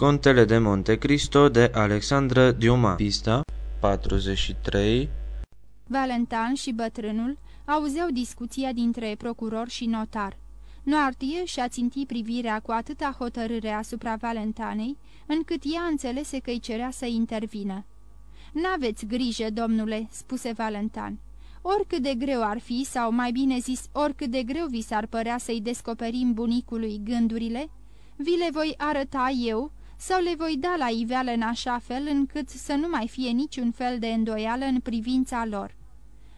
Contele de Monte Cristo de Alexandra Diuma Pista 43 Valentin și bătrânul auzeau discuția dintre procuror și notar. Noartie și-a țintit privirea cu atâta hotărâre asupra Valentanei, încât ea înțelese că îi cerea să intervină. N-aveți grijă, domnule," spuse Valentan. Oricât de greu ar fi, sau mai bine zis, oricât de greu vi s-ar părea să-i descoperim bunicului gândurile, vi le voi arăta eu sau le voi da la iveală în așa fel încât să nu mai fie niciun fel de îndoială în privința lor.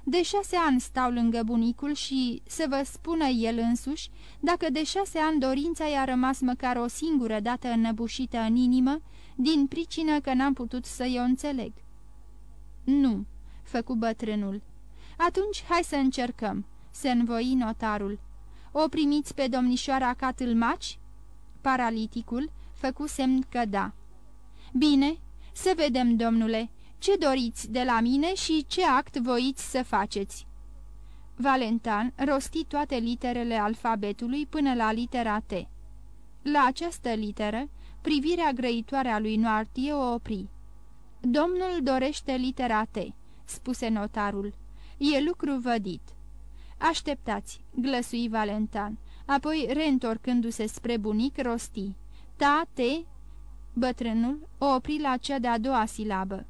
De șase ani stau lângă bunicul și să vă spună el însuși dacă de șase ani dorința i-a rămas măcar o singură dată înnăbușită în inimă, din pricină că n-am putut să-i o înțeleg. Nu, făcu bătrânul. Atunci hai să încercăm, se învoi notarul. O primiți pe domnișoara Catâlmaci? Paraliticul făcu semn că da. Bine, să vedem, domnule, ce doriți de la mine și ce act voiți să faceți?" Valentan rosti toate literele alfabetului până la litera T. La această literă, privirea grăitoare a lui Noartie o opri. Domnul dorește litera T," spuse notarul. E lucru vădit." Așteptați," glăsui Valentan, apoi, reîntorcându-se spre bunic, rosti. Ta, te... Bătrânul o opri la cea de-a doua silabă.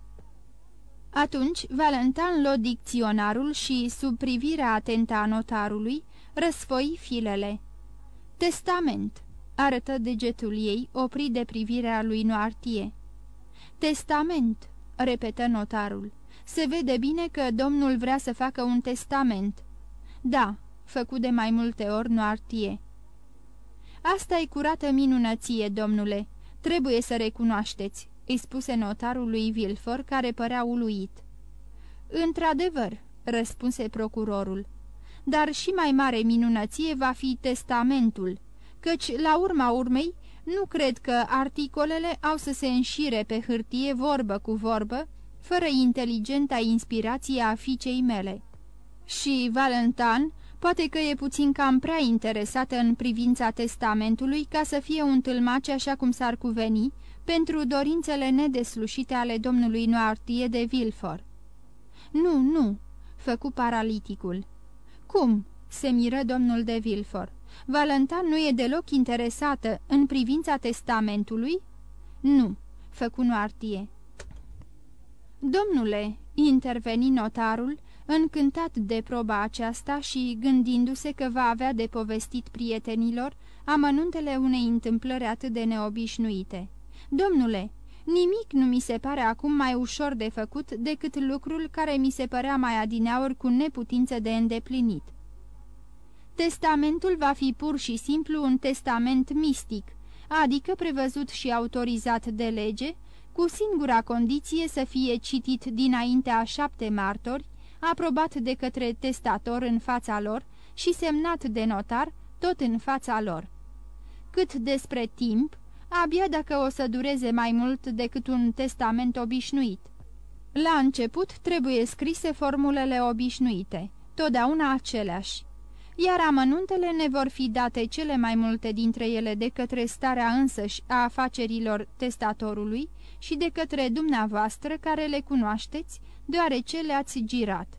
Atunci, Valentin luă dicționarul și, sub privirea atentă a notarului, răsfoi filele. Testament, arătă degetul ei, oprit de privirea lui Noartie. Testament, repetă notarul. Se vede bine că domnul vrea să facă un testament. Da, făcut de mai multe ori Noartie. Asta e curată minunăție, domnule. Trebuie să recunoașteți îi spuse notarul lui Vilfor, care părea uluit. Într-adevăr, răspunse procurorul, dar și mai mare minunăție va fi testamentul, căci, la urma urmei, nu cred că articolele au să se înșire pe hârtie vorbă cu vorbă, fără inteligenta inspirație a fiicei mele. Și Valentin poate că e puțin cam prea interesată în privința testamentului ca să fie un tâlmace așa cum s-ar cuveni, pentru dorințele nedeslușite ale domnului Noartie de Vilfor. Nu, nu," făcu paraliticul. Cum?" se miră domnul de Vilfor. Valentan nu e deloc interesată în privința testamentului?" Nu," făcu Noartie. Domnule," interveni notarul, încântat de proba aceasta și gândindu-se că va avea de povestit prietenilor amănuntele unei întâmplări atât de neobișnuite. Domnule, nimic nu mi se pare acum mai ușor de făcut decât lucrul care mi se părea mai adineauri cu neputință de îndeplinit. Testamentul va fi pur și simplu un testament mistic, adică prevăzut și autorizat de lege, cu singura condiție să fie citit dinaintea șapte martori, aprobat de către testator în fața lor și semnat de notar tot în fața lor. Cât despre timp, abia dacă o să dureze mai mult decât un testament obișnuit. La început trebuie scrise formulele obișnuite, totdeauna aceleași, iar amănuntele ne vor fi date cele mai multe dintre ele de către starea însăși a afacerilor testatorului și de către dumneavoastră care le cunoașteți, deoarece le-ați girat.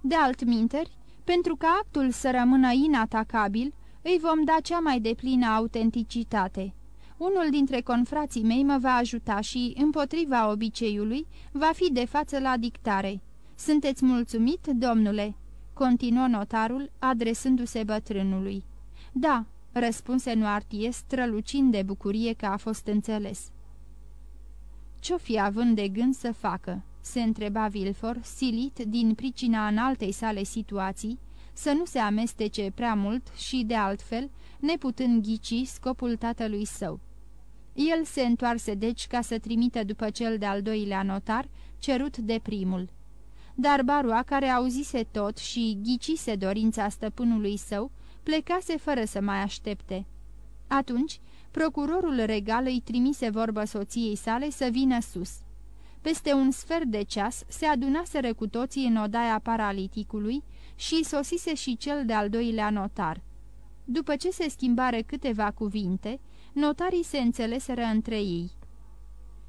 De altminteri, pentru ca actul să rămână inatacabil, îi vom da cea mai deplină autenticitate unul dintre confrații mei mă va ajuta și, împotriva obiceiului, va fi de față la dictare. Sunteți mulțumit, domnule?" continuă notarul, adresându-se bătrânului. Da," răspunse Noartie, strălucind de bucurie că a fost înțeles. Ce-o fi având de gând să facă?" Se întreba Vilfor, silit din pricina înaltei sale situații, să nu se amestece prea mult și, de altfel, neputând ghici scopul tatălui său. El se întoarse deci ca să trimită după cel de-al doilea notar, cerut de primul. Dar Barua, care auzise tot și ghicise dorința stăpânului său, plecase fără să mai aștepte. Atunci, procurorul regal îi trimise vorbă soției sale să vină sus. Peste un sfert de ceas se adunaseră cu toții în odaia paraliticului și sosise și cel de-al doilea notar. După ce se schimbare câteva cuvinte, notarii se înțeleseră între ei.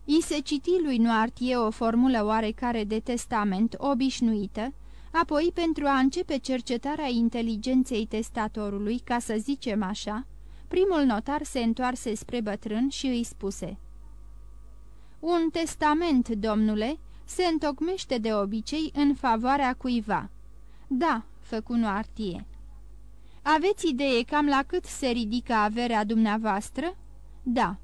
I se citi lui Noartie o formulă oarecare de testament obișnuită, apoi, pentru a începe cercetarea inteligenței testatorului, ca să zicem așa, primul notar se întoarse spre bătrân și îi spuse Un testament, domnule, se întocmește de obicei în favoarea cuiva." Da," făcu Noartie. Aveți idee cam la cât se ridică averea dumneavoastră?" Da."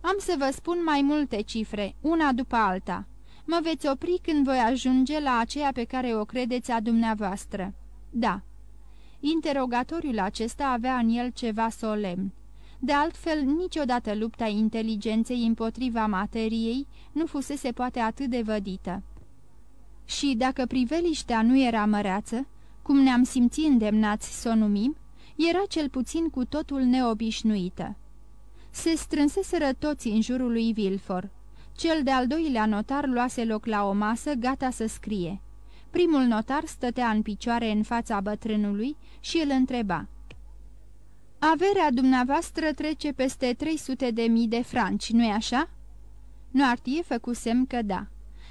Am să vă spun mai multe cifre, una după alta. Mă veți opri când voi ajunge la aceea pe care o credeți a dumneavoastră." Da." Interogatoriul acesta avea în el ceva solemn. De altfel, niciodată lupta inteligenței împotriva materiei nu fusese poate atât de vădită. Și dacă priveliștea nu era măreață, cum ne-am simțit îndemnați să o numim, era cel puțin cu totul neobișnuită. Se strânseseră toți în jurul lui Vilfor. Cel de-al doilea notar luase loc la o masă, gata să scrie. Primul notar stătea în picioare în fața bătrânului și îl întreba. Averea dumneavoastră trece peste 300 de mii de franci, nu-i așa?" Noartie făcu semn că da.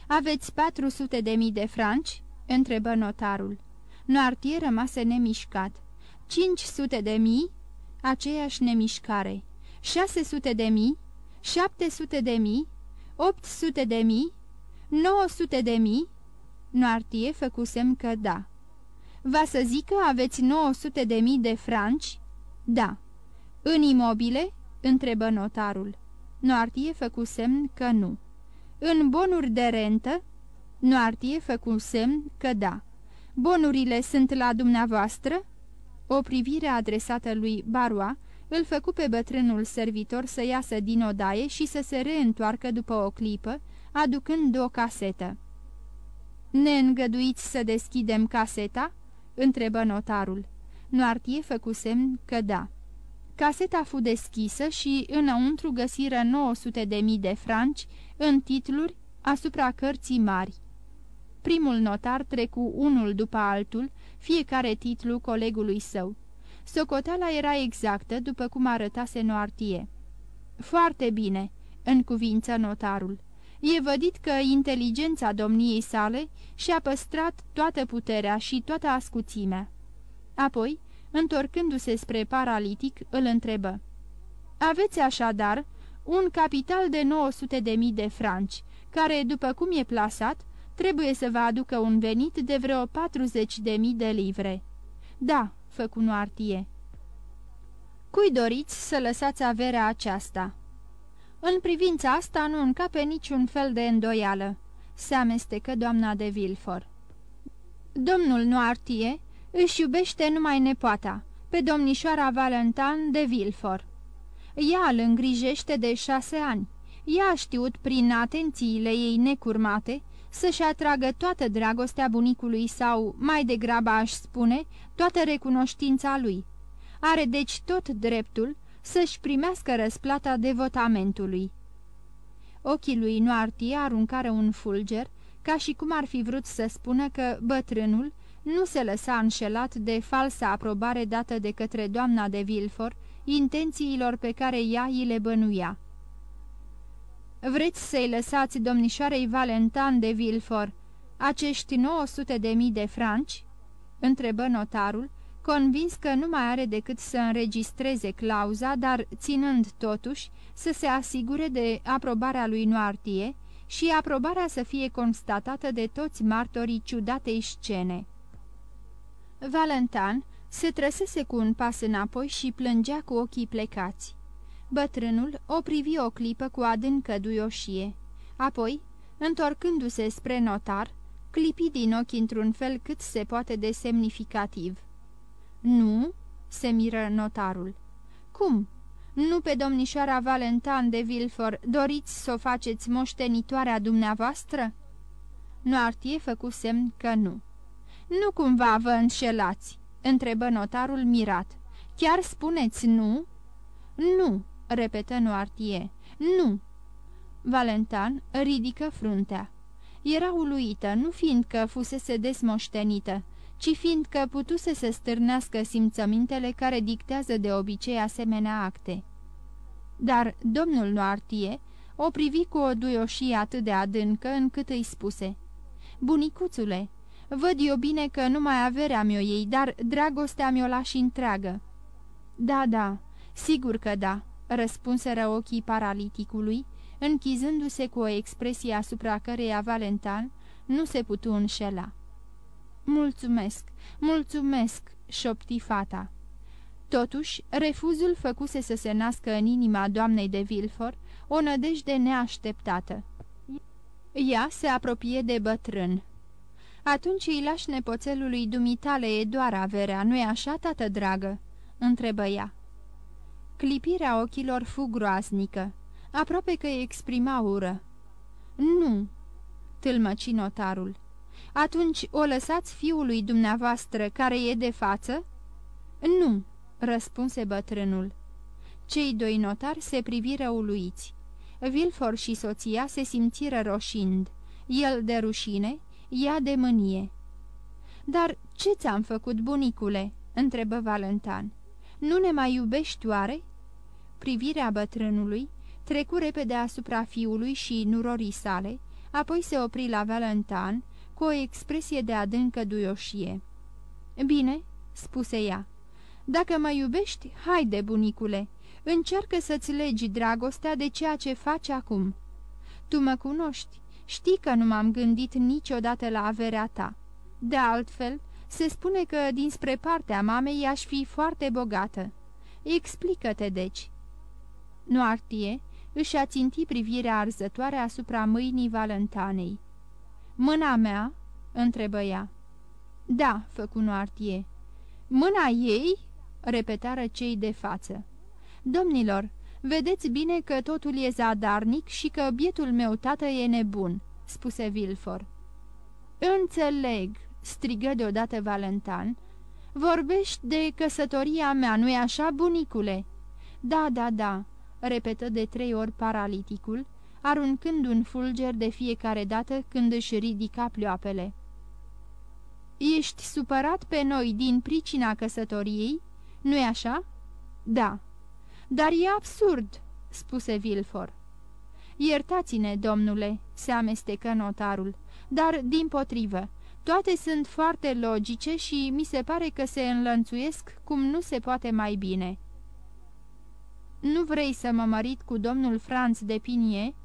Aveți 400 de mii de franci?" întrebă notarul. Noartie rămase nemișcat. 500 de mii? Aceeași nemișcare. 600 de mii? 700 de mii? 800 de mii? 900 de mii? Noartie făcu semn că da. Va să zic că aveți 900 de mii de franci?" Da." În imobile?" întrebă notarul. Noartie făcu semn că nu. În bonuri de rentă?" Noartie făcu semn că da. Bonurile sunt la dumneavoastră?" O privire adresată lui Barua îl făcu pe bătrânul servitor să iasă din odaie și să se reîntoarcă după o clipă, aducând o casetă. Ne îngăduiți să deschidem caseta?" întrebă notarul. Noartie făcu semn că da. Caseta fu deschisă și înăuntru găsiră 900 de mii de franci în titluri asupra cărții mari. Primul notar trecu unul după altul, fiecare titlu colegului său. Socoteala era exactă, după cum arătase Noartie. Foarte bine," în cuvință notarul. E vădit că inteligența domniei sale și-a păstrat toată puterea și toată ascuțimea. Apoi, întorcându-se spre paralitic, îl întrebă. Aveți așadar un capital de 900 de mii de franci, care, după cum e plasat, trebuie să vă aducă un venit de vreo 40 de mii de livre. Da, făcu Noartie. Cui doriți să lăsați averea aceasta?" În privința asta nu încape niciun fel de îndoială," se amestecă doamna de Vilfor. Domnul Noartie își iubește numai nepoata, pe domnișoara Valentin de Vilfor. Ea îl îngrijește de șase ani. Ea a știut, prin atențiile ei necurmate, să-și atragă toată dragostea bunicului sau, mai degrabă aș spune, toată recunoștința lui. Are deci tot dreptul să-și primească răsplata devotamentului. Ochii lui Noartie aruncară un fulger, ca și cum ar fi vrut să spună că bătrânul nu se lăsa înșelat de falsa aprobare dată de către doamna de Vilfor intențiilor pe care ea îi le bănuia. Vreți să-i lăsați domnișoarei Valentin de Vilfor acești 900 de mii de franci?" întrebă notarul, convins că nu mai are decât să înregistreze clauza, dar ținând totuși să se asigure de aprobarea lui Noartie și aprobarea să fie constatată de toți martorii ciudatei scene. Valentin se trăsese cu un pas înapoi și plângea cu ochii plecați. Bătrânul o privi o clipă cu adâncă duioșie. Apoi, întorcându-se spre notar, clipi din ochi într-un fel cât se poate de semnificativ. Nu?" se miră notarul. Cum? Nu pe domnișoara Valentin de Vilfor doriți să o faceți moștenitoarea dumneavoastră?" Noartie făcu semn că nu. Nu cumva vă înșelați?" întrebă notarul mirat. Chiar spuneți nu?" Nu," repetă Noartie. Nu!" Valentan ridică fruntea. Era uluită, nu fiindcă fusese desmoștenită, ci fiindcă putuse să stârnească simțămintele care dictează de obicei asemenea acte. Dar domnul Noartie o privi cu o duioșie atât de adâncă încât îi spuse Bunicuțule, văd eu bine că numai averea mi-o ei, dar dragostea mi-o lași întreagă." Da, da, sigur că da," răspunseră ochii paraliticului, închizându-se cu o expresie asupra căreia Valentan nu se putu înșela. Mulțumesc, mulțumesc!" șopti fata. Totuși, refuzul făcuse să se nască în inima doamnei de Vilfor o nădejde neașteptată. Ea se apropie de bătrân. Atunci îi lași nepoțelului dumitale e doar averea, nu-i așa, tată dragă?" întrebă ea. Clipirea ochilor fu groaznică, aproape că îi exprima ură. Nu," tâlmăci notarul. Atunci o lăsați fiului dumneavoastră care e de față?" Nu," răspunse bătrânul. Cei doi notari se priviră uluiți. Vilfor și soția se simțiră roșind, el de rușine, ea de mânie. Dar ce ți-am făcut, bunicule?" întrebă Valentan. Nu ne mai iubești oare?" Privirea bătrânului trecu repede asupra fiului și nurorii sale, apoi se opri la Valentan cu o expresie de adâncă duioșie. Bine," spuse ea, dacă mă iubești, haide, bunicule, încearcă să-ți legi dragostea de ceea ce faci acum. Tu mă cunoști, știi că nu m-am gândit niciodată la averea ta. De altfel, se spune că dinspre partea mamei aș fi foarte bogată. Explică-te, deci." Noartie își aținti privirea arzătoare asupra mâinii Valentanei. Mâna mea?" întrebă ea. Da," făcu Noartie. Mâna ei?" repetară cei de față. Domnilor, vedeți bine că totul e zadarnic și că bietul meu tată e nebun," spuse Vilfor. Înțeleg," strigă deodată Valentan. Vorbești de căsătoria mea, nu-i așa, bunicule?" Da, da, da," repetă de trei ori paraliticul, aruncând un fulger de fiecare dată când își ridica plioapele. Ești supărat pe noi din pricina căsătoriei? Nu-i așa?" Da." Dar e absurd," spuse Vilfor. Iertați-ne, domnule," se amestecă notarul, dar, din potrivă, toate sunt foarte logice și mi se pare că se înlănțuiesc cum nu se poate mai bine." Nu vrei să mă mărit cu domnul Franz de Pinie?"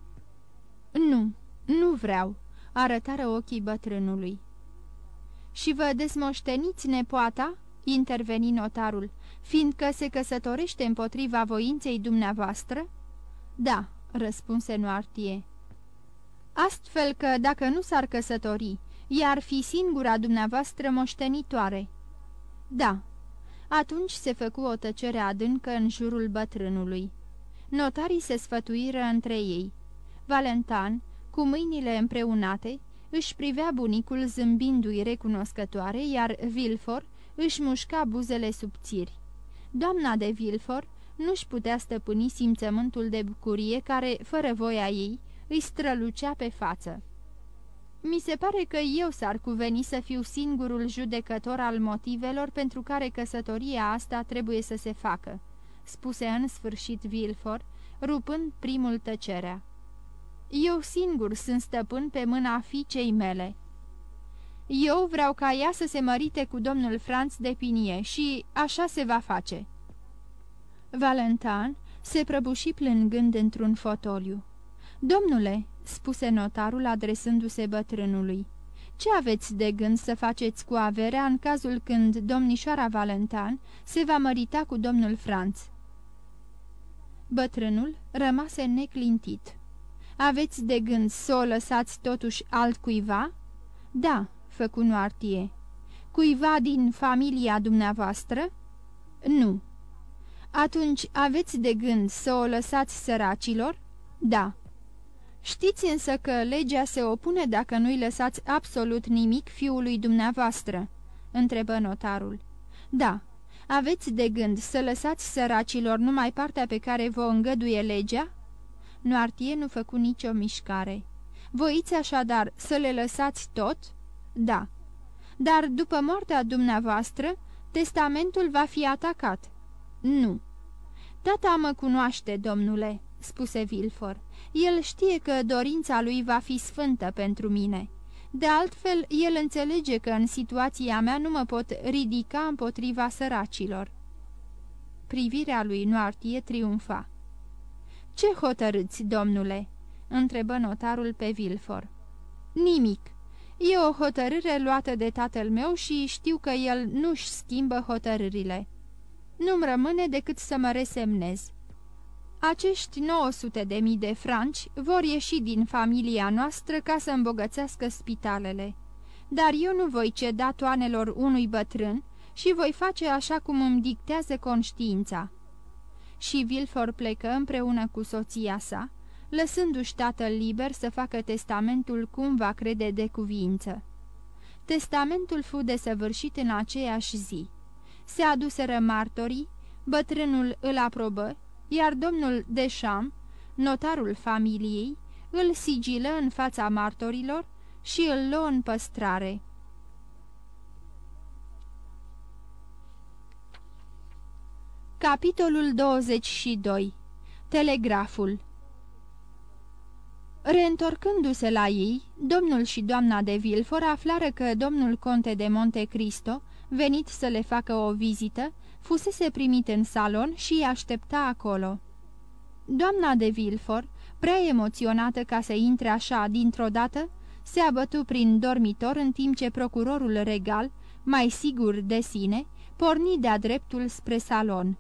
Nu, nu vreau," arătară ochii bătrânului. Și vă desmoșteniți nepoata?" Interveni notarul, fiindcă se căsătorește împotriva voinței dumneavoastră?" Da," răspunse Noartie. Astfel că dacă nu s-ar căsători, i-ar fi singura dumneavoastră moștenitoare." Da." Atunci se făcu o tăcere adâncă în jurul bătrânului. Notarii se sfătuiră între ei. Valentan, cu mâinile împreunate, își privea bunicul zâmbindu-i recunoscătoare, iar Vilfor își mușca buzele subțiri. Doamna de Vilfor nu-și putea stăpâni simțământul de bucurie care, fără voia ei, îi strălucea pe față. Mi se pare că eu s-ar cuveni să fiu singurul judecător al motivelor pentru care căsătoria asta trebuie să se facă," spuse în sfârșit Vilfor, rupând primul tăcerea. Eu singur sunt stăpân pe mâna fiicei mele." Eu vreau ca ea să se mărite cu domnul Franț de Pinie și așa se va face." Valentin se prăbuși plângând într-un fotoliu. Domnule," spuse notarul adresându-se bătrânului, ce aveți de gând să faceți cu averea în cazul când domnișoara Valentin se va mărita cu domnul Franț?" Bătrânul rămase neclintit. Aveți de gând să o lăsați totuși altcuiva?" Da," făcu Noartie. Cuiva din familia dumneavoastră?" Nu." Atunci aveți de gând să o lăsați săracilor?" Da." Știți însă că legea se opune dacă nu-i lăsați absolut nimic fiului dumneavoastră?" întrebă notarul. Da. Aveți de gând să lăsați săracilor numai partea pe care vă îngăduie legea?" Noartie nu făcu nicio mișcare. Voiți așadar să le lăsați tot?" Da. Dar după moartea dumneavoastră, testamentul va fi atacat." Nu." Tata mă cunoaște, domnule," spuse Vilfor. El știe că dorința lui va fi sfântă pentru mine. De altfel, el înțelege că în situația mea nu mă pot ridica împotriva săracilor." Privirea lui Noartie triumfa. Ce hotărâți, domnule?" întrebă notarul pe Vilfor. Nimic. E o hotărâre luată de tatăl meu și știu că el nu-și schimbă hotărârile. Nu-mi rămâne decât să mă resemnez. Acești 900 de mii de franci vor ieși din familia noastră ca să îmbogățească spitalele. Dar eu nu voi ceda toanelor unui bătrân și voi face așa cum îmi dictează conștiința. Și Vilfor plecă împreună cu soția sa, lăsându-și tatăl liber să facă testamentul cum va crede de cuvință. Testamentul fu desăvârșit în aceeași zi. Se aduseră martorii, bătrânul îl aprobă, iar domnul Deșam, notarul familiei, îl sigilă în fața martorilor și îl luă în păstrare. Capitolul 22 Telegraful Reîntorcându-se la ei, domnul și doamna de Vilfor aflară că domnul conte de Monte Cristo, venit să le facă o vizită, fusese primit în salon și îi aștepta acolo. Doamna de Vilfor, prea emoționată ca să intre așa dintr-o dată, se abătu prin dormitor în timp ce procurorul regal, mai sigur de sine, porni de-a dreptul spre salon.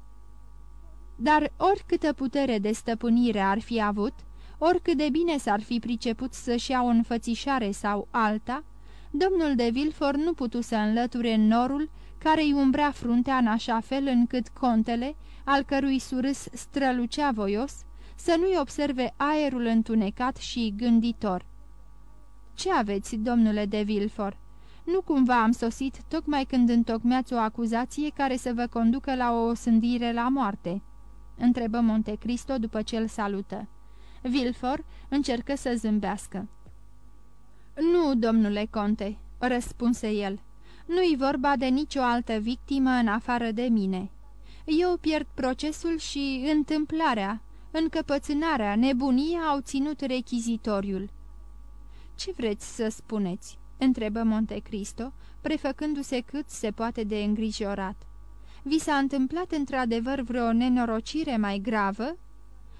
Dar oricâtă putere de stăpânire ar fi avut, oricât de bine s-ar fi priceput să-și ia o înfățișare sau alta, domnul de Vilfor nu putu să înlăture norul care îi umbrea fruntea în așa fel încât contele, al cărui surâs strălucea voios, să nu-i observe aerul întunecat și gânditor. Ce aveți, domnule de Vilfor? Nu cumva am sosit tocmai când întocmeați o acuzație care să vă conducă la o sândire la moarte?" întrebă Montecristo după ce îl salută. Vilfor încercă să zâmbească. Nu, domnule conte," răspunse el. Nu-i vorba de nicio altă victimă în afară de mine. Eu pierd procesul și întâmplarea, încăpățânarea, nebunia au ținut rechizitoriul." Ce vreți să spuneți?" întrebă Montecristo, prefăcându-se cât se poate de îngrijorat. Vi s-a întâmplat într-adevăr vreo nenorocire mai gravă?"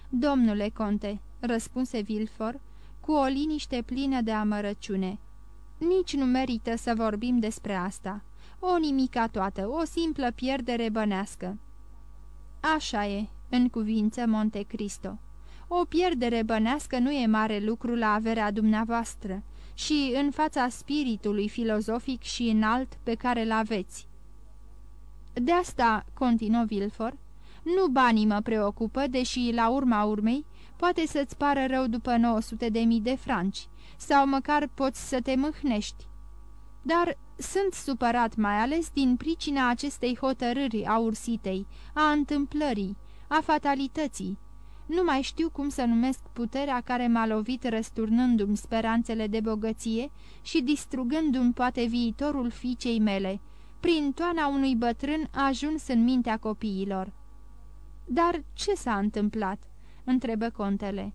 Domnule conte," răspunse Vilfor, cu o liniște plină de amărăciune. Nici nu merită să vorbim despre asta. O nimica toată, o simplă pierdere bănească." Așa e," în cuvință Monte Cristo. O pierdere bănească nu e mare lucru la averea dumneavoastră și în fața spiritului filozofic și înalt pe care îl aveți. De asta, continuă Vilfor, nu banii mă preocupă, deși, la urma urmei, poate să-ți pară rău după 900 de mii de franci, sau măcar poți să te mâhnești. Dar sunt supărat mai ales din pricina acestei hotărâri a ursitei, a întâmplării, a fatalității. Nu mai știu cum să numesc puterea care m-a lovit răsturnându-mi speranțele de bogăție și distrugându-mi poate viitorul fiicei mele, prin toana unui bătrân ajuns în mintea copiilor. Dar ce s-a întâmplat?" Întrebă contele.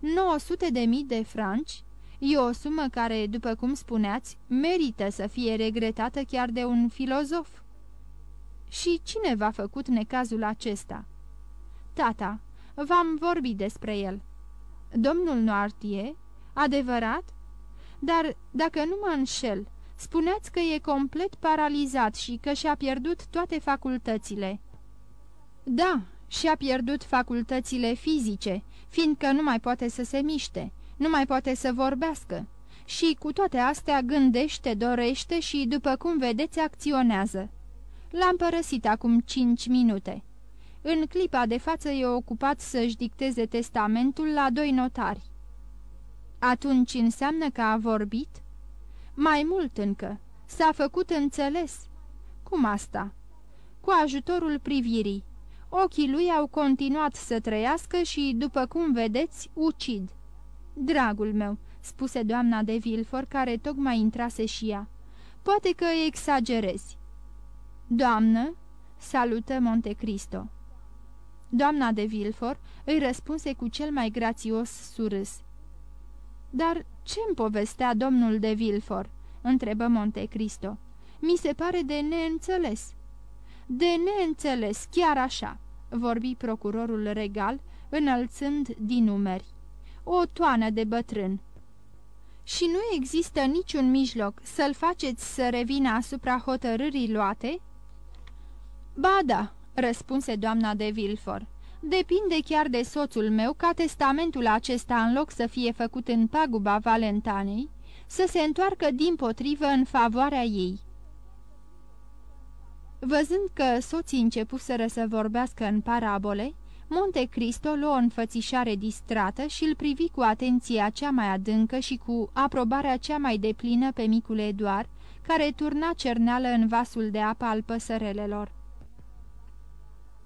900 de mii de franci? E o sumă care, după cum spuneați, merită să fie regretată chiar de un filozof. Și cine v-a făcut necazul acesta? Tata, v-am vorbit despre el. Domnul Noartie? Adevărat? Dar, dacă nu mă înșel, spuneați că e complet paralizat și că și-a pierdut toate facultățile. Da, și-a pierdut facultățile fizice, fiindcă nu mai poate să se miște, nu mai poate să vorbească. Și cu toate astea gândește, dorește și, după cum vedeți, acționează. L-am părăsit acum cinci minute. În clipa de față e ocupat să-și dicteze testamentul la doi notari. Atunci înseamnă că a vorbit? Mai mult încă. S-a făcut înțeles. Cum asta? Cu ajutorul privirii. Ochii lui au continuat să trăiască și, după cum vedeți, ucid. Dragul meu," spuse doamna de Vilfor, care tocmai intrase și ea, poate că exagerezi." Doamnă," salută Montecristo. Doamna de Vilfor îi răspunse cu cel mai grațios surâs. Dar ce-mi povestea domnul de Vilfor?" întrebă Monte Cristo. Mi se pare de neînțeles." De neînțeles, chiar așa," vorbi procurorul regal, înălțând din numeri. O toană de bătrân." Și nu există niciun mijloc să-l faceți să revină asupra hotărârii luate?" Ba da," răspunse doamna de Vilfor. Depinde chiar de soțul meu ca testamentul acesta, în loc să fie făcut în paguba Valentanei, să se întoarcă din potrivă în favoarea ei. Văzând că soții începuseră să vorbească în parabole, Monte Cristo luă o înfățișare distrată și îl privi cu atenția cea mai adâncă și cu aprobarea cea mai deplină pe micul Eduard, care turna cerneală în vasul de apă al păsărelelor.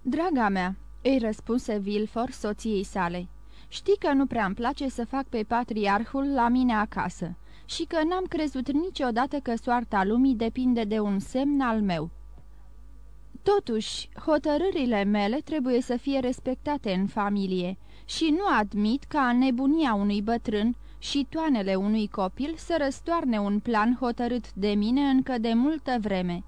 Draga mea," îi răspunse Vilfor soției sale, știi că nu prea-mi place să fac pe patriarhul la mine acasă și că n-am crezut niciodată că soarta lumii depinde de un semn al meu." Totuși, hotărârile mele trebuie să fie respectate în familie și nu admit ca nebunia unui bătrân și toanele unui copil să răstoarne un plan hotărât de mine încă de multă vreme.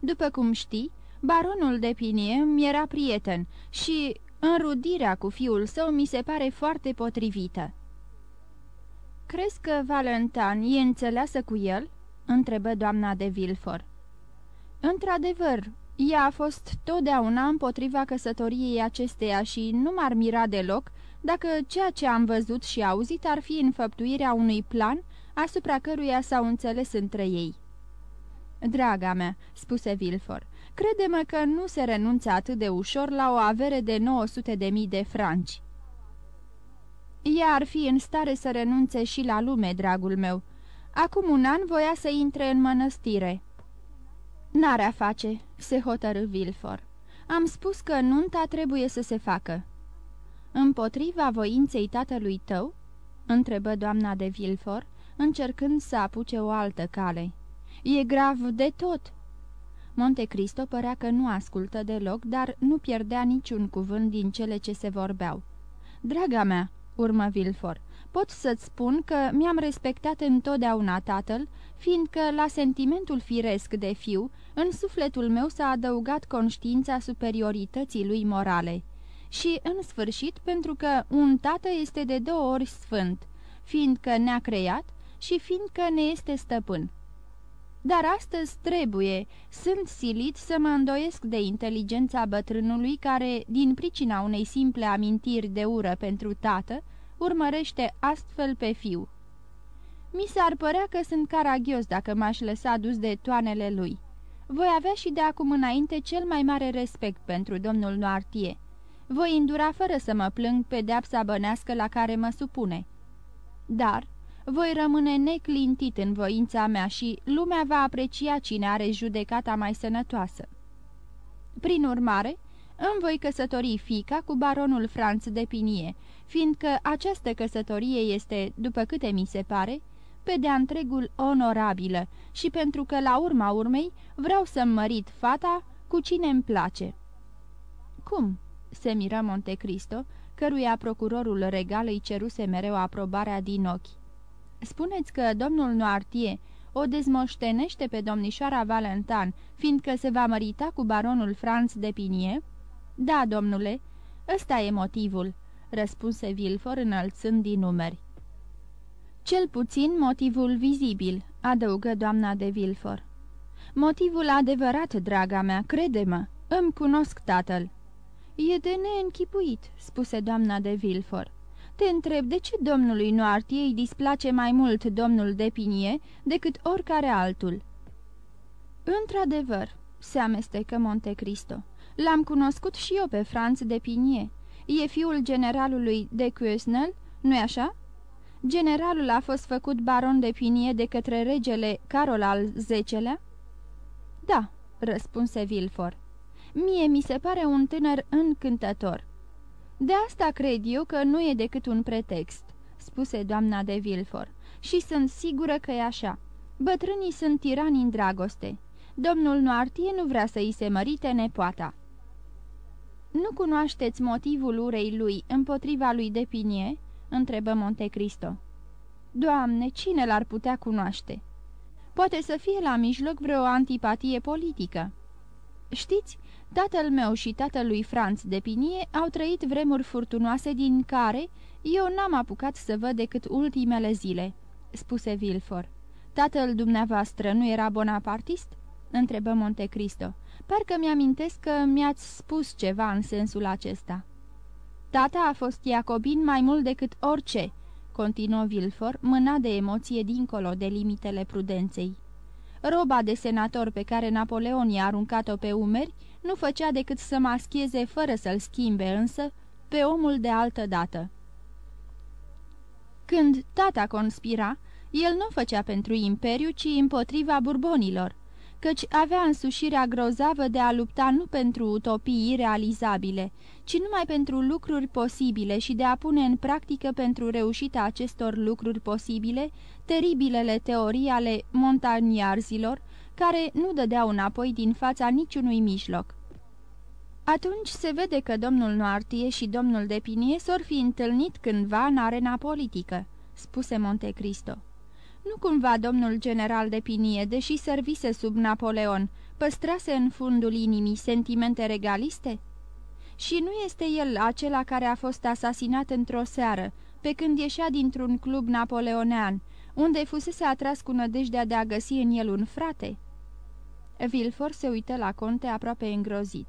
După cum știi, baronul de Pinie mi era prieten și înrudirea cu fiul său mi se pare foarte potrivită. Crezi că Valentin e înțeleasă cu el?" întrebă doamna de Vilfor. Într-adevăr, ea a fost totdeauna împotriva căsătoriei acesteia și nu m-ar mira deloc dacă ceea ce am văzut și auzit ar fi înfăptuirea unui plan asupra căruia s-au înțeles între ei. Draga mea," spuse Vilfor, crede-mă că nu se renunță atât de ușor la o avere de 900 de mii de franci." Ea ar fi în stare să renunțe și la lume, dragul meu. Acum un an voia să intre în mănăstire." N-are a face," se hotărâ Vilfor. Am spus că nunta trebuie să se facă." Împotriva voinței tatălui tău?" întrebă doamna de Vilfor, încercând să apuce o altă cale. E grav de tot." Monte Cristo părea că nu ascultă deloc, dar nu pierdea niciun cuvânt din cele ce se vorbeau. Draga mea," urmă Vilfor, pot să-ți spun că mi-am respectat întotdeauna tatăl, fiindcă la sentimentul firesc de fiu, în sufletul meu s-a adăugat conștiința superiorității lui morale. Și, în sfârșit, pentru că un tată este de două ori sfânt, fiindcă ne-a creat și fiindcă ne este stăpân. Dar astăzi trebuie, sunt silit să mă îndoiesc de inteligența bătrânului care, din pricina unei simple amintiri de ură pentru tată, urmărește astfel pe fiu. Mi s-ar părea că sunt caragios dacă m-aș lăsa dus de toanele lui. Voi avea și de acum înainte cel mai mare respect pentru domnul Noartie. Voi îndura fără să mă plâng pedeapsa bănească la care mă supune. Dar voi rămâne neclintit în voința mea și lumea va aprecia cine are judecata mai sănătoasă. Prin urmare, îmi voi căsători fica cu baronul Franț de Pinie, fiindcă această căsătorie este, după câte mi se pare, pe de-a întregul onorabilă și pentru că, la urma urmei, vreau să-mi mărit fata cu cine îmi place." Cum?" se miră Montecristo, căruia procurorul regal îi ceruse mereu aprobarea din ochi. Spuneți că domnul Noartie o dezmoștenește pe domnișoara Valentan, fiindcă se va mărita cu baronul Franz de Pinie?" Da, domnule, ăsta e motivul," răspunse Vilfor înălțând din numeri. Cel puțin motivul vizibil," adăugă doamna de Vilfor. Motivul adevărat, draga mea, crede-mă, îmi cunosc tatăl." E de neînchipuit," spuse doamna de Vilfor. Te întreb de ce domnului Noartie îi displace mai mult domnul de Pinie decât oricare altul." Într-adevăr," se amestecă Montecristo, l-am cunoscut și eu pe Franț de Pinie. E fiul generalului de Quesnel, nu-i așa?" Generalul a fost făcut baron de Pinie de către regele Carol al X-lea?" Da," răspunse Vilfor. Mie mi se pare un tânăr încântător." De asta cred eu că nu e decât un pretext," spuse doamna de Vilfor, și sunt sigură că e așa. Bătrânii sunt tirani în dragoste. Domnul Noartie nu vrea să îi se mărite nepoata." Nu cunoașteți motivul urei lui împotriva lui de Pinie?" întrebă Montecristo. Doamne, cine l-ar putea cunoaște? Poate să fie la mijloc vreo antipatie politică." Știți, tatăl meu și tatăl lui Franț de Pinie au trăit vremuri furtunoase din care eu n-am apucat să văd decât ultimele zile," spuse Vilfor. Tatăl dumneavoastră nu era bonapartist?" Întrebă Montecristo. Parcă mi-amintesc că mi-ați spus ceva în sensul acesta." Tata a fost iacobin mai mult decât orice," continuă Vilfor, mâna de emoție dincolo de limitele prudenței. Roba de senator pe care Napoleon i-a aruncat-o pe umeri nu făcea decât să mascheze fără să-l schimbe însă pe omul de altă dată. Când tata conspira, el nu făcea pentru imperiu, ci împotriva burbonilor, căci avea însușirea grozavă de a lupta nu pentru utopii irealizabile, ci numai pentru lucruri posibile și de a pune în practică pentru reușita acestor lucruri posibile teribilele teorii ale montaniarzilor, care nu dădeau înapoi din fața niciunui mijloc. Atunci se vede că domnul Noartie și domnul Depinie s-or fi întâlnit cândva în arena politică, spuse Montecristo. Nu cumva domnul general de Pinie, deși servise sub Napoleon, păstrase în fundul inimii sentimente regaliste? Și nu este el acela care a fost asasinat într-o seară, pe când ieșea dintr-un club napoleonean, unde fusese atras cu nădejdea de a găsi în el un frate? Vilfor se uită la conte aproape îngrozit.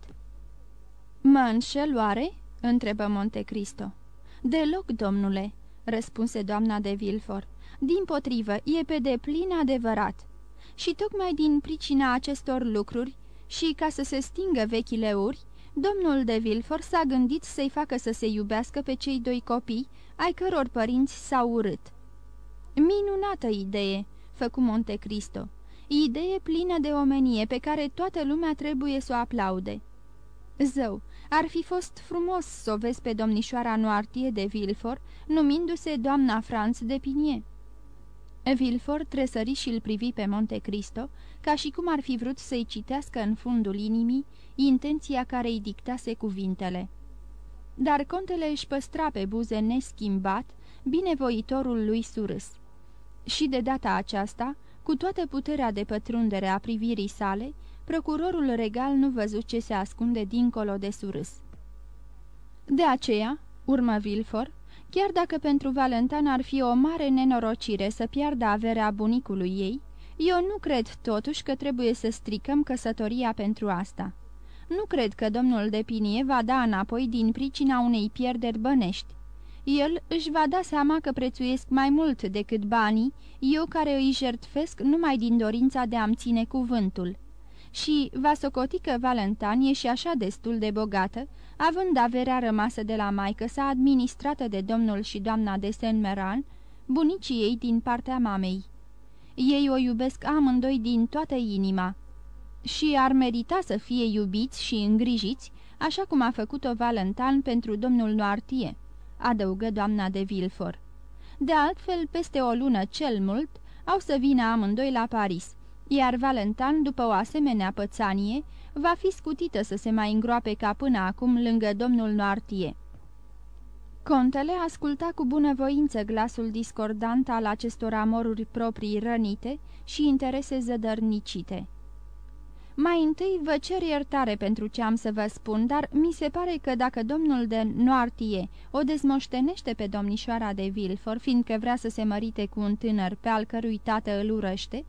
Mă înșel oare?" întrebă Montecristo. Deloc, domnule," răspunse doamna de Vilfor. Din potrivă, e pe deplin adevărat. Și tocmai din pricina acestor lucruri și ca să se stingă vechile uri, domnul de Vilfor s-a gândit să-i facă să se iubească pe cei doi copii, ai căror părinți s-au urât. Minunată idee, făcu Monte Cristo. Idee plină de omenie pe care toată lumea trebuie să o aplaude. Zău, ar fi fost frumos să o vezi pe domnișoara Noartie de Vilfor, numindu-se doamna Franț de Pinie. Vilfor tresări și îl privi pe Monte Cristo, ca și cum ar fi vrut să-i citească în fundul inimii intenția care îi dictase cuvintele. Dar contele își păstra pe buze neschimbat binevoitorul lui surâs. Și de data aceasta, cu toată puterea de pătrundere a privirii sale, procurorul regal nu văzut ce se ascunde dincolo de surâs. De aceea, urmă Vilfor, Chiar dacă pentru Valentan ar fi o mare nenorocire să piardă averea bunicului ei, eu nu cred totuși că trebuie să stricăm căsătoria pentru asta. Nu cred că domnul de Pinie va da înapoi din pricina unei pierderi bănești. El își va da seama că prețuiesc mai mult decât banii, eu care îi jertfesc numai din dorința de a-mi ține cuvântul și va socoti că Valentan e și așa destul de bogată, având averea rămasă de la maică sa administrată de domnul și doamna de Saint-Meran, bunicii ei din partea mamei. Ei o iubesc amândoi din toată inima și ar merita să fie iubiți și îngrijiți, așa cum a făcut-o Valentan pentru domnul Noartie, adăugă doamna de Vilfor. De altfel, peste o lună cel mult, au să vină amândoi la Paris, iar Valentan, după o asemenea pățanie, va fi scutită să se mai îngroape ca până acum lângă domnul Noartie. Contele asculta cu bunăvoință glasul discordant al acestor amoruri proprii rănite și interese zădărnicite. Mai întâi vă cer iertare pentru ce am să vă spun, dar mi se pare că dacă domnul de Noartie o dezmoștenește pe domnișoara de Vilfor, fiindcă vrea să se mărite cu un tânăr pe al cărui tată îl urăște,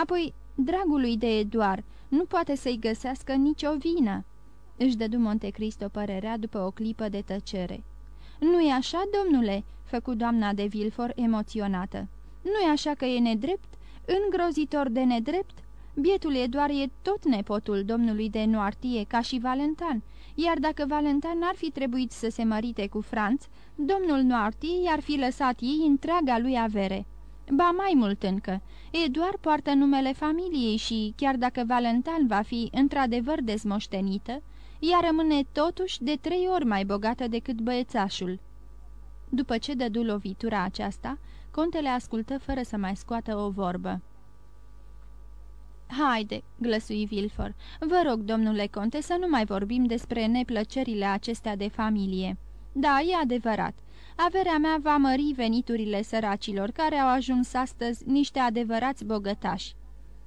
Apoi, dragului de Eduard nu poate să-i găsească nicio vină. Își dădu Montecristo părerea după o clipă de tăcere. Nu-i așa, domnule?" făcu doamna de Vilfor emoționată. Nu-i așa că e nedrept? Îngrozitor de nedrept? Bietul Eduard e tot nepotul domnului de Noartie, ca și Valentan, iar dacă Valentan n-ar fi trebuit să se mărite cu Franț, domnul Noartie i-ar fi lăsat ei întreaga lui avere." Ba mai mult încă, Eduard poartă numele familiei și, chiar dacă Valentan va fi într-adevăr dezmoștenită, ea rămâne totuși de trei ori mai bogată decât băiețașul. După ce dădu lovitura aceasta, contele ascultă fără să mai scoată o vorbă. Haide, glăsui Vilfor, vă rog, domnule conte, să nu mai vorbim despre neplăcerile acestea de familie. Da, e adevărat. Averea mea va mări veniturile săracilor, care au ajuns astăzi niște adevărați bogătași.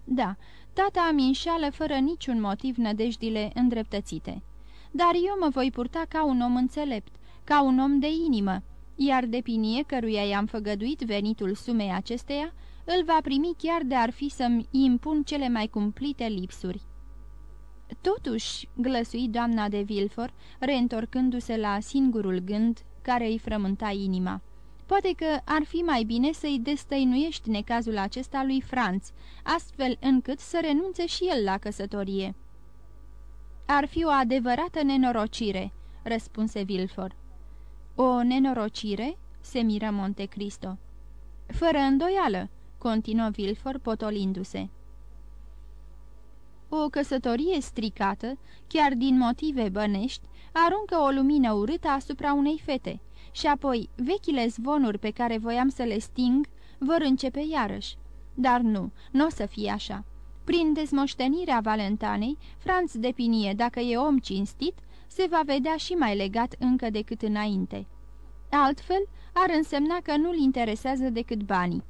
Da, tata îmi înșeală fără niciun motiv nădejdile îndreptățite. Dar eu mă voi purta ca un om înțelept, ca un om de inimă, iar de pinie căruia i-am făgăduit venitul sumei acesteia, îl va primi chiar de ar fi să-mi impun cele mai cumplite lipsuri. Totuși, glăsui doamna de Vilfor, reîntorcându-se la singurul gând care îi frământa inima. Poate că ar fi mai bine să-i destăinuiești necazul acesta lui Franț, astfel încât să renunțe și el la căsătorie. Ar fi o adevărată nenorocire," răspunse Vilfor. O nenorocire?" se miră Monte Cristo. Fără îndoială," continuă Vilfor potolindu-se. O căsătorie stricată, chiar din motive bănești, aruncă o lumină urâtă asupra unei fete și apoi vechile zvonuri pe care voiam să le sting vor începe iarăși. Dar nu, nu o să fie așa. Prin dezmoștenirea Valentanei, Franț de Pinie, dacă e om cinstit, se va vedea și mai legat încă decât înainte. Altfel, ar însemna că nu-l interesează decât banii.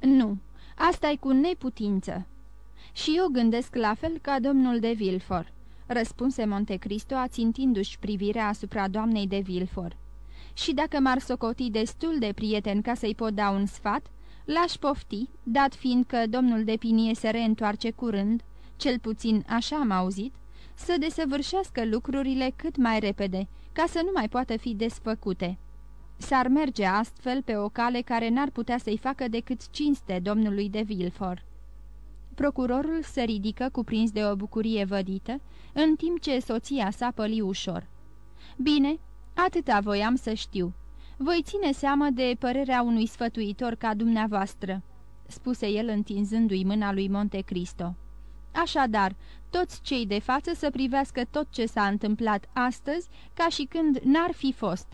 Nu, asta e cu neputință. Și eu gândesc la fel ca domnul de Vilfor, răspunse Montecristo ațintindu-și privirea asupra doamnei de Vilfor. Și dacă m-ar socoti destul de prieten ca să-i pot da un sfat, l-aș pofti, dat fiind că domnul de Pinie se reîntoarce curând, cel puțin așa am auzit, să desăvârșească lucrurile cât mai repede, ca să nu mai poată fi desfăcute. S-ar merge astfel pe o cale care n-ar putea să-i facă decât cinste domnului de Vilfor. Procurorul se ridică cuprins de o bucurie vădită, în timp ce soția sa păli ușor. Bine, atâta voiam să știu. Voi ține seamă de părerea unui sfătuitor ca dumneavoastră," spuse el întinzându-i mâna lui Monte Cristo. Așadar, toți cei de față să privească tot ce s-a întâmplat astăzi ca și când n-ar fi fost.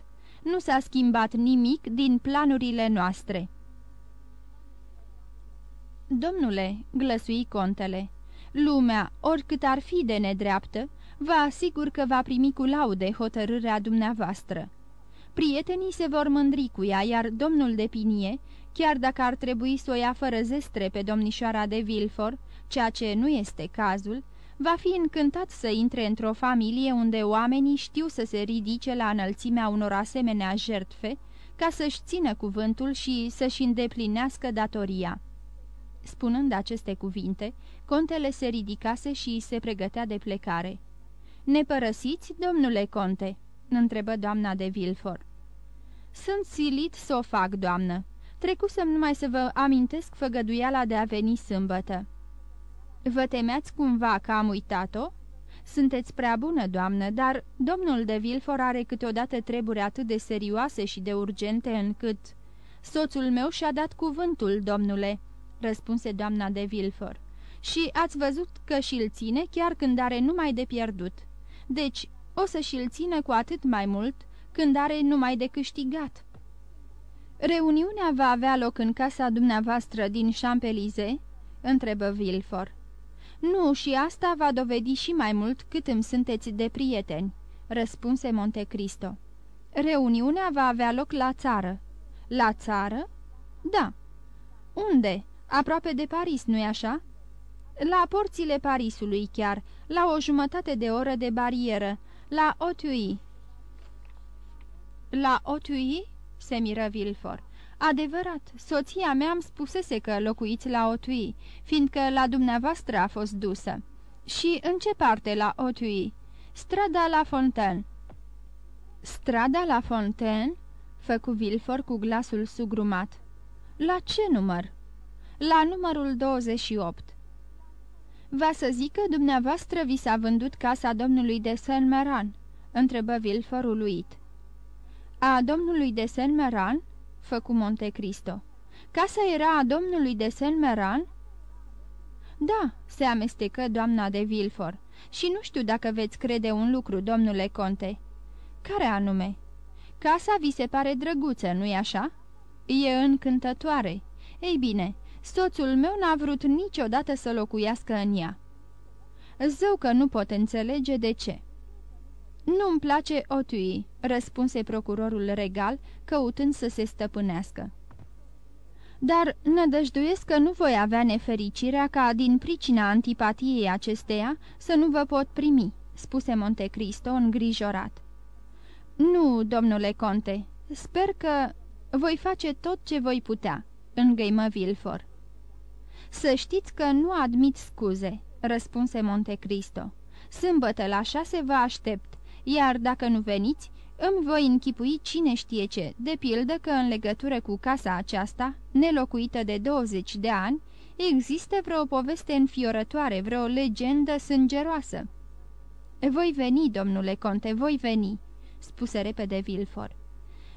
Nu s-a schimbat nimic din planurile noastre." Domnule," glăsui contele, lumea, oricât ar fi de nedreaptă, vă asigur că va primi cu laude hotărârea dumneavoastră. Prietenii se vor mândri cu ea, iar domnul de Pinie, chiar dacă ar trebui să o ia fără zestre pe domnișoara de Vilfor, ceea ce nu este cazul, va fi încântat să intre într-o familie unde oamenii știu să se ridice la înălțimea unor asemenea jertfe, ca să-și țină cuvântul și să-și îndeplinească datoria. Spunând aceste cuvinte, contele se ridicase și se pregătea de plecare. Ne părăsiți, domnule conte?" întrebă doamna de Vilfor. Sunt silit să o fac, doamnă. Trecusem numai să vă amintesc făgăduiala de a veni sâmbătă." Vă temeați cumva că am uitat-o?" Sunteți prea bună, doamnă, dar domnul de Vilfor are câteodată treburi atât de serioase și de urgente încât... Soțul meu și-a dat cuvântul, domnule," răspunse doamna de Vilfor. Și ați văzut că și-l ține chiar când are numai de pierdut. Deci, o să și-l țină cu atât mai mult când are numai de câștigat." Reuniunea va avea loc în casa dumneavoastră din Champelize?" întrebă Vilfor. Nu, și asta va dovedi și mai mult cât îmi sunteți de prieteni," răspunse Monte Cristo. Reuniunea va avea loc la țară." La țară?" Da." Unde? Aproape de Paris, nu-i așa?" La porțile Parisului chiar, la o jumătate de oră de barieră, la Otui." La Otui?" se miră Vilfor. Adevărat, soția mea îmi spusese că locuiți la Otui, fiindcă la dumneavoastră a fost dusă. Și în ce parte la Otui? Strada la Fontaine." Strada la Fontaine?" făcu Vilfor cu glasul sugrumat. La ce număr?" La numărul 28." Va să zic că dumneavoastră vi s-a vândut casa domnului de Saint-Meran?" întrebă Vilfor uluit. A domnului de Saint-Meran?" făcu Monte Cristo. Casa era a domnului de Saint-Meran?" Da," se amestecă doamna de Vilfor, și nu știu dacă veți crede un lucru, domnule conte." Care anume?" Casa vi se pare drăguță, nu-i așa?" E încântătoare. Ei bine, Soțul meu n-a vrut niciodată să locuiască în ea. Zău că nu pot înțelege de ce." Nu-mi place Otui," răspunse procurorul regal, căutând să se stăpânească. Dar nădăjduiesc că nu voi avea nefericirea ca, din pricina antipatiei acesteia, să nu vă pot primi," spuse Montecristo îngrijorat. Nu, domnule conte, sper că voi face tot ce voi putea," îngăimă Vilfor. Să știți că nu admit scuze," răspunse Montecristo. Sâmbătă la șase vă aștept, iar dacă nu veniți, îmi voi închipui cine știe ce, de pildă că în legătură cu casa aceasta, nelocuită de 20 de ani, există vreo poveste înfiorătoare, vreo legendă sângeroasă. Voi veni, domnule conte, voi veni," spuse repede Vilfor.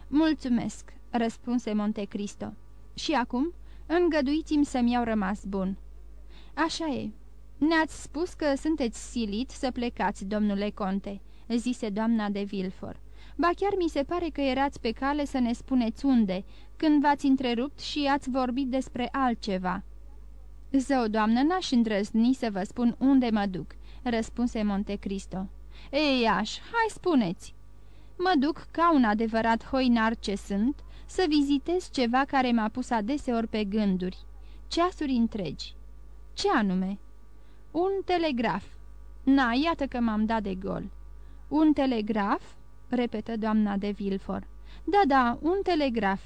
Mulțumesc," răspunse Montecristo. Și acum, îngăduiți-mi să-mi iau rămas bun." Așa e. Ne-ați spus că sunteți silit să plecați, domnule conte," zise doamna de Vilfor. Ba chiar mi se pare că erați pe cale să ne spuneți unde, când v-ați întrerupt și ați vorbit despre altceva." Zău, doamnă, n-aș îndrăzni să vă spun unde mă duc," răspunse Montecristo. Ei, aș, hai spuneți!" Mă duc ca un adevărat hoinar ce sunt, să vizitez ceva care m-a pus adeseori pe gânduri. Ceasuri întregi. Ce anume? Un telegraf. Na, iată că m-am dat de gol. Un telegraf? repetă doamna de Vilfor. Da, da, un telegraf.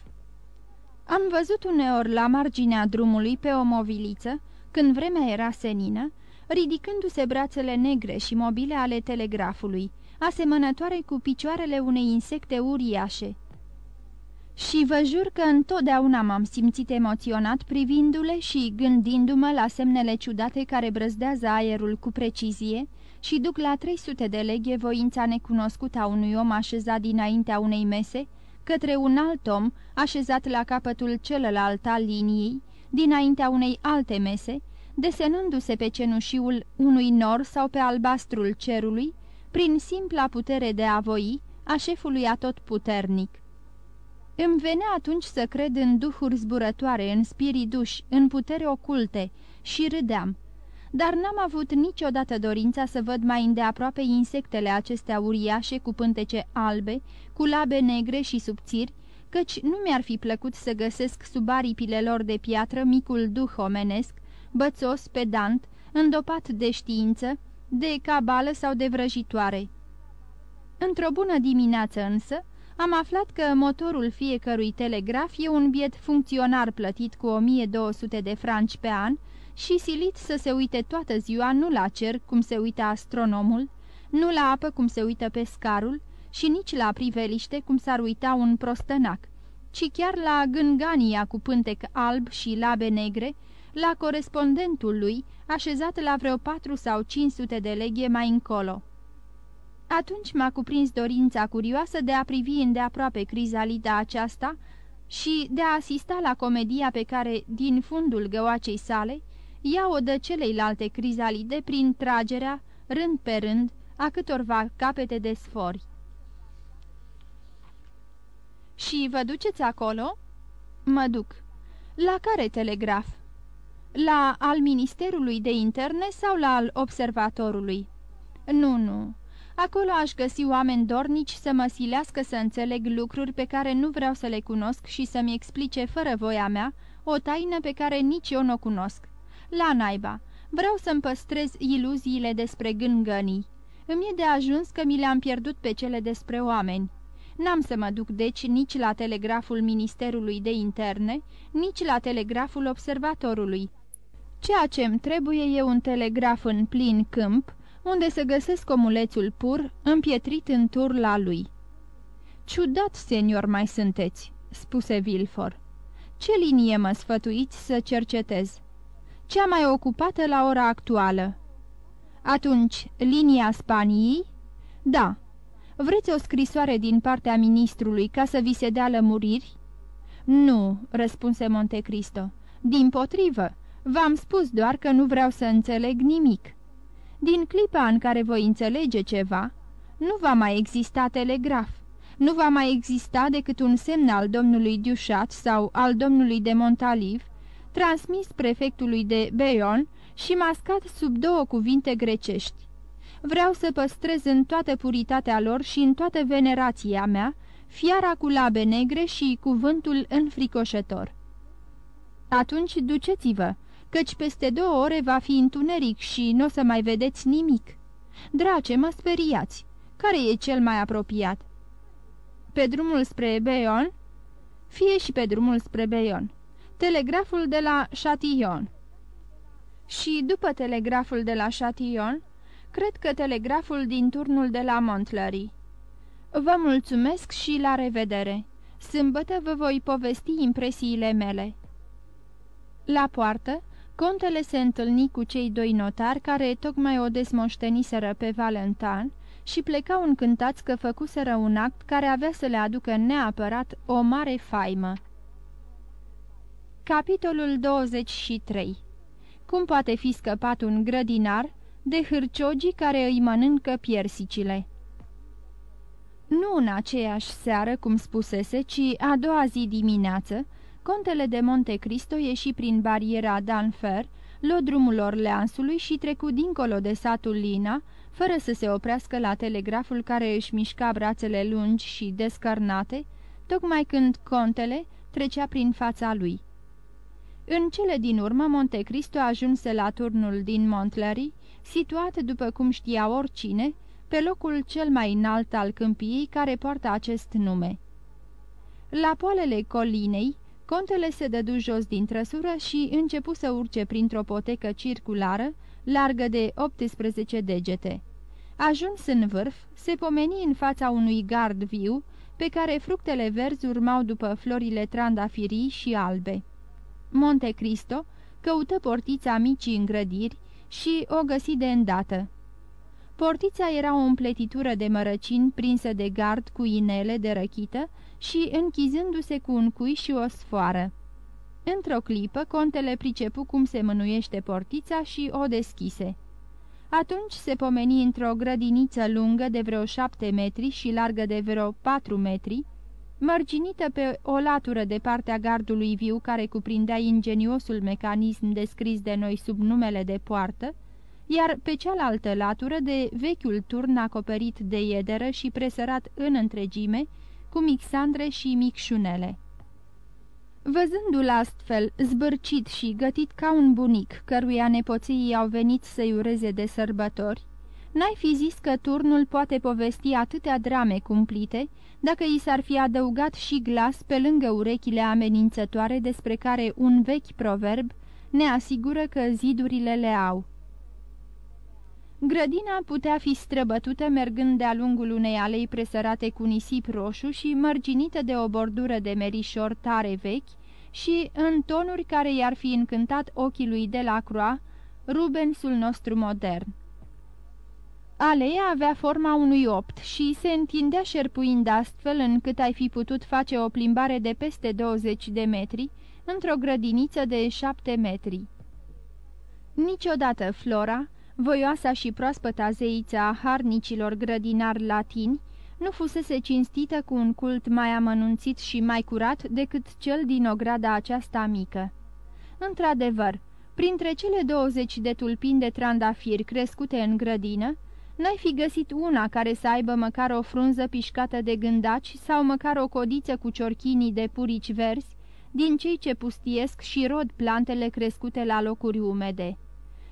Am văzut uneori la marginea drumului pe o moviliță, când vremea era senină, ridicându-se brațele negre și mobile ale telegrafului, asemănătoare cu picioarele unei insecte uriașe. Și vă jur că întotdeauna m-am simțit emoționat privindu-le și gândindu-mă la semnele ciudate care brăzdează aerul cu precizie, și duc la 300 de leghe voința necunoscută a unui om așezat dinaintea unei mese, către un alt om așezat la capătul celălalt al liniei, dinaintea unei alte mese, desenându-se pe cenușiul unui nor sau pe albastrul cerului, prin simpla putere de a voi a șefului atotputernic. Îmi venea atunci să cred în duhuri zburătoare, în spiriduși, în putere oculte și râdeam, dar n-am avut niciodată dorința să văd mai îndeaproape insectele acestea uriașe cu pântece albe, cu labe negre și subțiri, căci nu mi-ar fi plăcut să găsesc sub aripile lor de piatră micul duh omenesc, bățos, pedant, îndopat de știință, de cabală sau de vrăjitoare. Într-o bună dimineață însă, am aflat că motorul fiecărui telegraf e un biet funcționar plătit cu 1200 de franci pe an, și silit să se uite toată ziua nu la cer cum se uită astronomul, nu la apă cum se uită pescarul și nici la priveliște cum s-ar uita un prostănac, ci chiar la gângania cu pântec alb și labe negre, la corespondentul lui, așezat la vreo patru sau cinci sute de leghe mai încolo. Atunci m-a cuprins dorința curioasă de a privi îndeaproape crizalida aceasta și de a asista la comedia pe care, din fundul găoacei sale, ia-o de celeilalte crizalide prin tragerea, rând pe rând, a câtorva capete de sfori. Și vă duceți acolo?" Mă duc." La care telegraf?" La al Ministerului de Interne sau la al Observatorului?" Nu, nu. Acolo aș găsi oameni dornici să mă silească să înțeleg lucruri pe care nu vreau să le cunosc și să-mi explice fără voia mea o taină pe care nici eu nu o cunosc. La naiba, vreau să-mi păstrez iluziile despre gângănii. Îmi e de ajuns că mi le-am pierdut pe cele despre oameni. N-am să mă duc deci nici la telegraful Ministerului de Interne, nici la telegraful Observatorului. Ceea ce îmi trebuie e un telegraf în plin câmp, unde să găsesc omulețul pur, împietrit în turla lui. Ciudat, senior, mai sunteți," spuse Vilfor. Ce linie mă sfătuiți să cercetez?" cea mai ocupată la ora actuală. Atunci, linia Spaniei? Da. Vreți o scrisoare din partea ministrului ca să vi se dea lămuriri? Nu, răspunse Montecristo. Din potrivă, v-am spus doar că nu vreau să înțeleg nimic. Din clipa în care voi înțelege ceva, nu va mai exista telegraf. Nu va mai exista decât un semn al domnului Dușat sau al domnului de Montaliv, transmis prefectului de Bayonne și mascat sub două cuvinte grecești. Vreau să păstrez în toată puritatea lor și în toată venerația mea fiara cu labe negre și cuvântul înfricoșător. Atunci duceți-vă, căci peste două ore va fi întuneric și nu o să mai vedeți nimic. Drace, mă speriați! Care e cel mai apropiat? Pe drumul spre Bayonne? Fie și pe drumul spre Bayonne. Telegraful de la Chatillon. Și după telegraful de la Chatillon, cred că telegraful din turnul de la Montlăry. Vă mulțumesc și la revedere. Sâmbătă vă voi povesti impresiile mele. La poartă, contele se întâlni cu cei doi notari care tocmai o desmoșteniseră pe Valentin și plecau încântați că făcuseră un act care avea să le aducă neapărat o mare faimă. Capitolul 23 Cum poate fi scăpat un grădinar de hârciogii care îi mănâncă piersicile? Nu în aceeași seară, cum spusese, ci a doua zi dimineață, contele de Monte Cristo ieși prin bariera Danfer, luă drumul Orleansului și trecu dincolo de satul Lina, fără să se oprească la telegraful care își mișca brațele lungi și descărnate, tocmai când contele trecea prin fața lui. În cele din urmă, Monte Cristo ajunse la turnul din Montlăry, situat, după cum știa oricine, pe locul cel mai înalt al câmpiei care poartă acest nume. La poalele colinei, contele se dădu jos din trăsură și începu să urce printr-o potecă circulară, largă de 18 degete. Ajuns în vârf, se pomeni în fața unui gard viu, pe care fructele verzi urmau după florile trandafirii și albe. Monte Cristo căută portița micii îngrădiri și o găsi de îndată. Portița era o împletitură de mărăcini prinsă de gard cu inele de răchită și închizându-se cu un cui și o sfoară. Într-o clipă, contele pricepu cum se mânuiește portița și o deschise. Atunci se pomeni într-o grădiniță lungă de vreo șapte metri și largă de vreo patru metri, mărginită pe o latură de partea gardului viu care cuprindea ingeniosul mecanism descris de noi sub numele de poartă, iar pe cealaltă latură de vechiul turn acoperit de iederă și presărat în întregime, cu mixandre și micșunele. Văzându-l astfel, zbârcit și gătit ca un bunic, căruia nepoții au venit să-i ureze de sărbători, n-ai fi zis că turnul poate povesti atâtea drame cumplite, dacă i s-ar fi adăugat și glas pe lângă urechile amenințătoare despre care un vechi proverb ne asigură că zidurile le au. Grădina putea fi străbătută mergând de-a lungul unei alei presărate cu nisip roșu și mărginită de o bordură de merișor tare vechi și în tonuri care i-ar fi încântat ochii lui de la Croix, Rubensul nostru modern. Aleea avea forma unui opt și se întindea șerpuind astfel încât ai fi putut face o plimbare de peste 20 de metri într-o grădiniță de șapte metri. Niciodată Flora, voioasa și proaspăta zeița a harnicilor grădinari latini, nu fusese cinstită cu un cult mai amănunțit și mai curat decât cel din ograda aceasta mică. Într-adevăr, printre cele 20 de tulpini de trandafiri crescute în grădină, n-ai fi găsit una care să aibă măcar o frunză pișcată de gândaci sau măcar o codiță cu ciorchinii de purici verzi, din cei ce pustiesc și rod plantele crescute la locuri umede.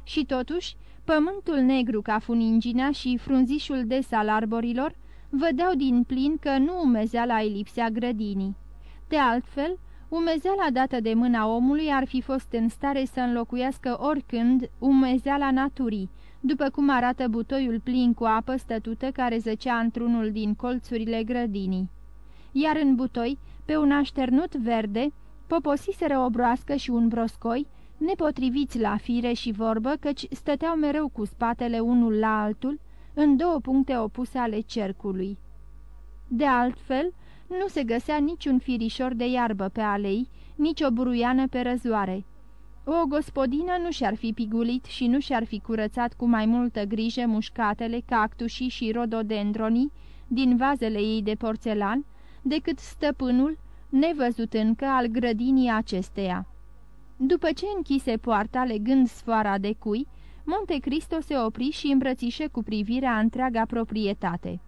Și totuși, Pământul negru ca funingina și frunzișul des al arborilor vădeau din plin că nu umezeala îi lipsea grădinii. De altfel, umezeala dată de mâna omului ar fi fost în stare să înlocuiască oricând umezeala naturii, după cum arată butoiul plin cu apă stătută care zăcea într-unul din colțurile grădinii. Iar în butoi, pe un așternut verde, poposiseră o broască și un broscoi, nepotriviți la fire și vorbă, căci stăteau mereu cu spatele unul la altul, în două puncte opuse ale cercului. De altfel, nu se găsea niciun firișor de iarbă pe alei, nici o buruiană pe răzoare. O gospodină nu și-ar fi pigulit și nu și-ar fi curățat cu mai multă grijă mușcatele, cactușii și rododendronii din vazele ei de porțelan, decât stăpânul, nevăzut încă al grădinii acesteia. După ce închise poarta legând sfoara de cui, Monte Cristo se opri și îmbrățișe cu privirea întreaga proprietate.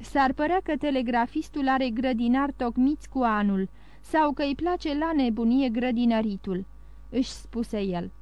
S-ar părea că telegrafistul are grădinar tocmiți cu anul sau că îi place la nebunie grădinăritul, își spuse el.